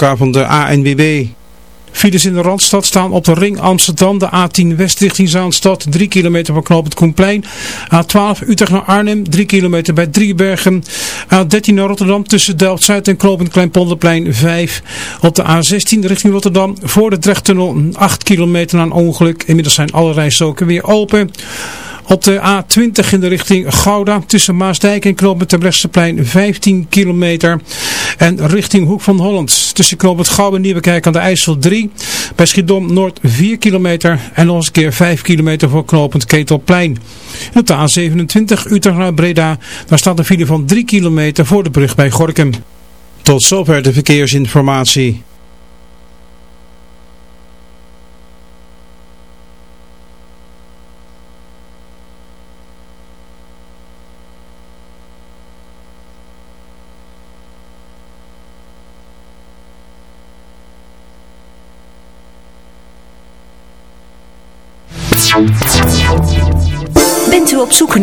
van de ANWB. Files in de Randstad staan op de ring Amsterdam, de A10 West richting Zaanstad, 3 kilometer van knooppunt Koenplein. A12 Utrecht naar Arnhem, 3 kilometer bij Driebergen. A13 naar Rotterdam tussen Delft-Zuid en knooppunt Kleinpolderplein 5. Op de A16 richting Rotterdam voor de Drechttunnel 8 kilometer na een ongeluk. Inmiddels zijn alle rijstroken weer open. Op de A20 in de richting Gouda tussen Maasdijk en Knoopend Terbrechtseplein 15 kilometer. En richting Hoek van Holland tussen Gouda en Nieuwekerk aan de IJssel 3. Bij Schiedom Noord 4 kilometer en nog eens een keer 5 kilometer voor Knoopend Ketelplein. En op de A27 Utrecht naar Breda, daar staat een file van 3 kilometer voor de brug bij Gorkum. Tot zover de verkeersinformatie.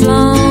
Step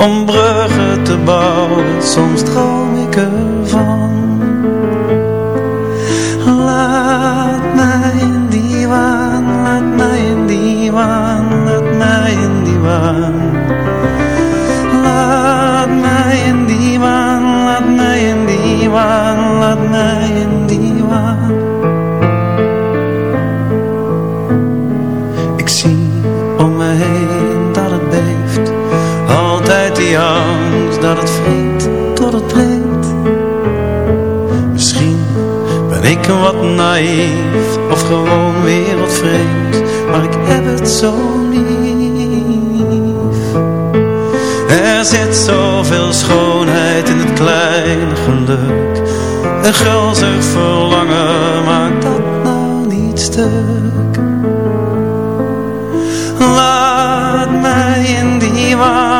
om bruggen te bouwen, soms trouwens. naïef of gewoon wereldvreemd, maar ik heb het zo lief. Er zit zoveel schoonheid in het kleine geluk, een gulzig verlangen maakt dat nou niet stuk. Laat mij in die waarde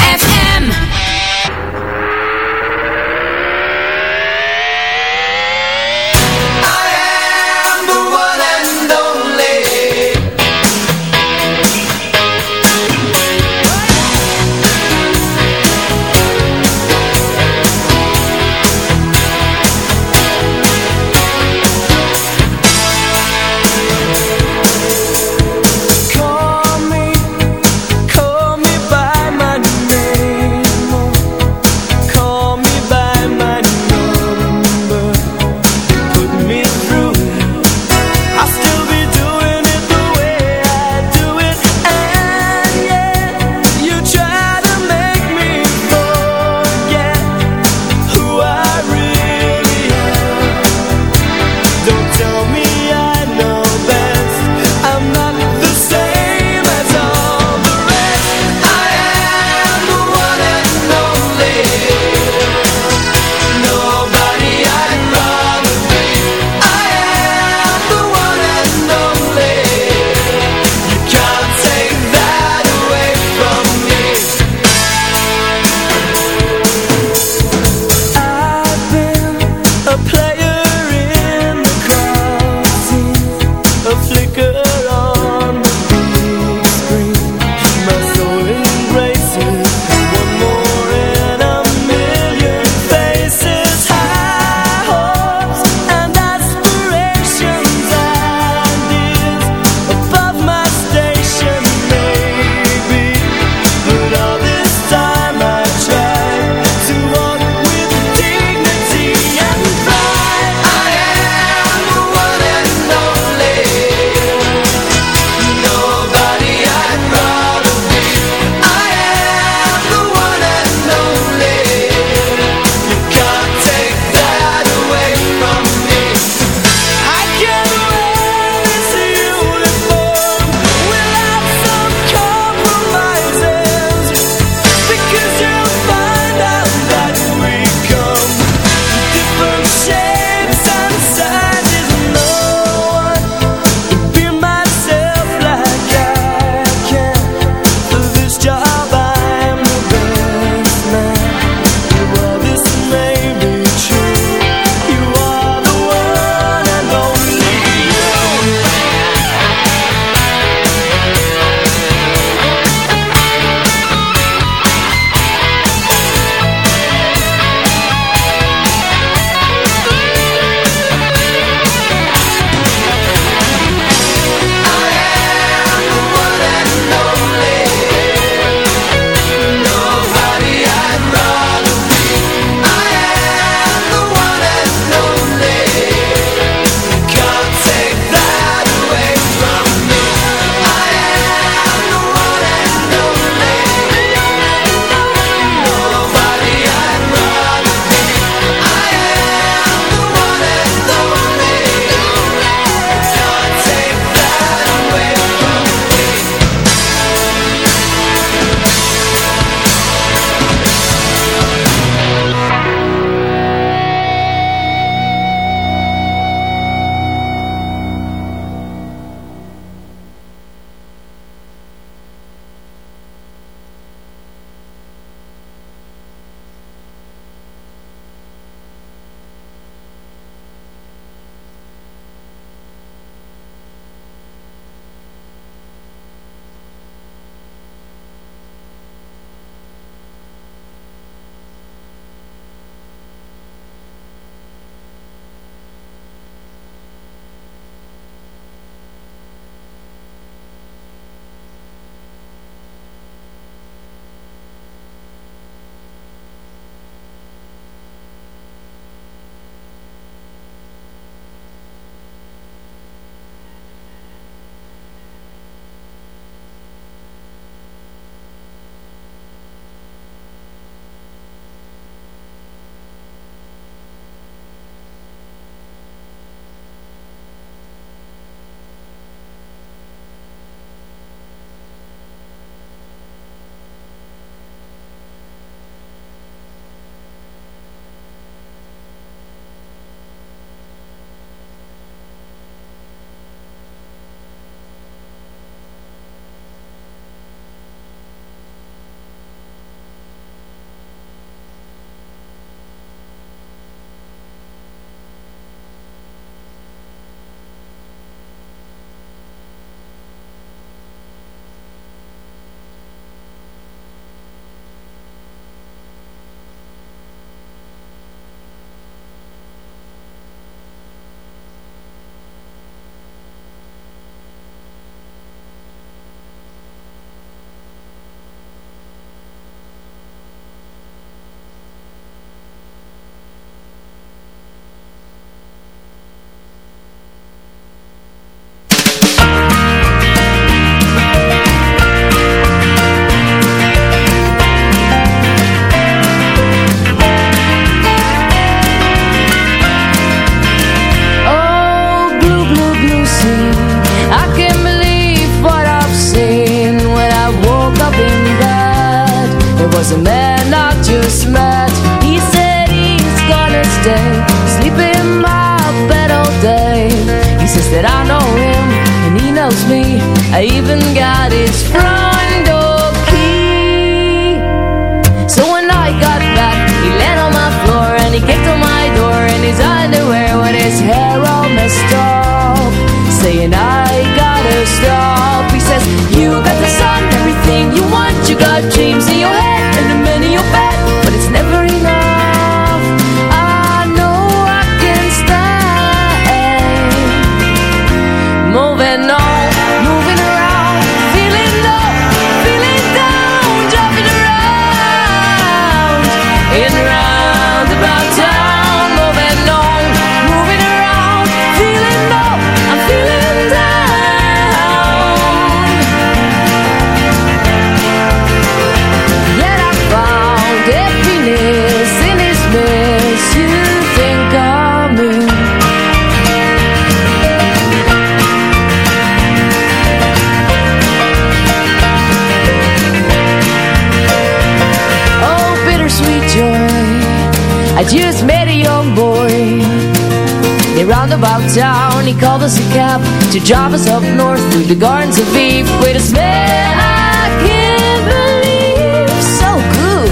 father about town. He called us a cab to drive us up north Through the gardens of Eve. With a smell I can't believe So good.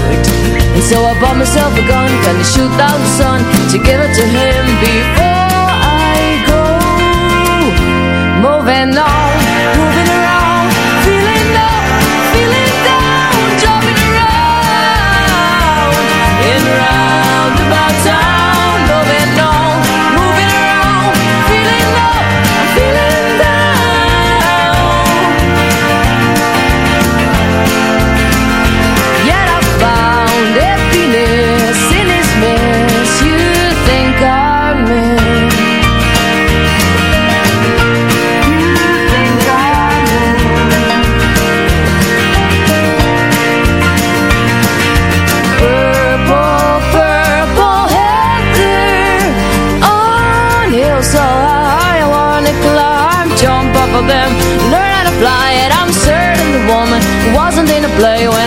And so I bought myself a gun Gonna shoot out the sun To give it to him before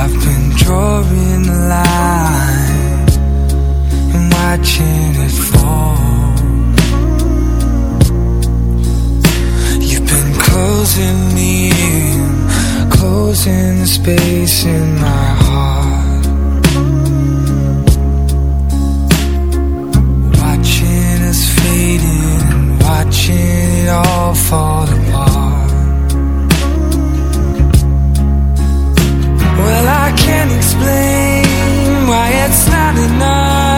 I've been drawing the line and watching it fall. You've been closing me in, closing the space in my heart. Watching us watching it all fall. it's not enough.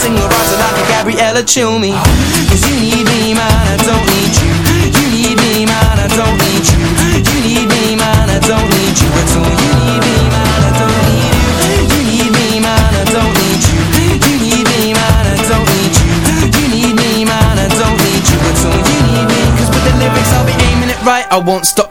single writer like a Gabriella Cilmi Cause you need me man, I don't need you. You need me man, I don't need you. You need me man, I don't need you at all. You need me man, I don't need you. You need me man, I don't need you. You need me man, I don't need you. You need me man, I don't need you at all. You need me Cause with the lyrics I'll be aiming it right. I won't stop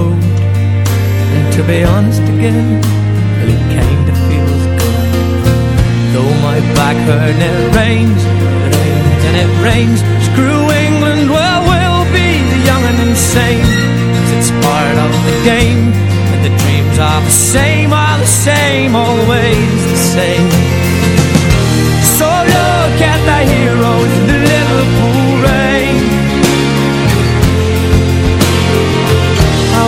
mood And to be honest again Well it kinda feels good. Though my back hurt and it rains It rains and it rains. Screw England, well we'll be the young and insane. Cause it's part of the game And the dreams are the same Are the same, always the same. So look at the heroes in the Liverpool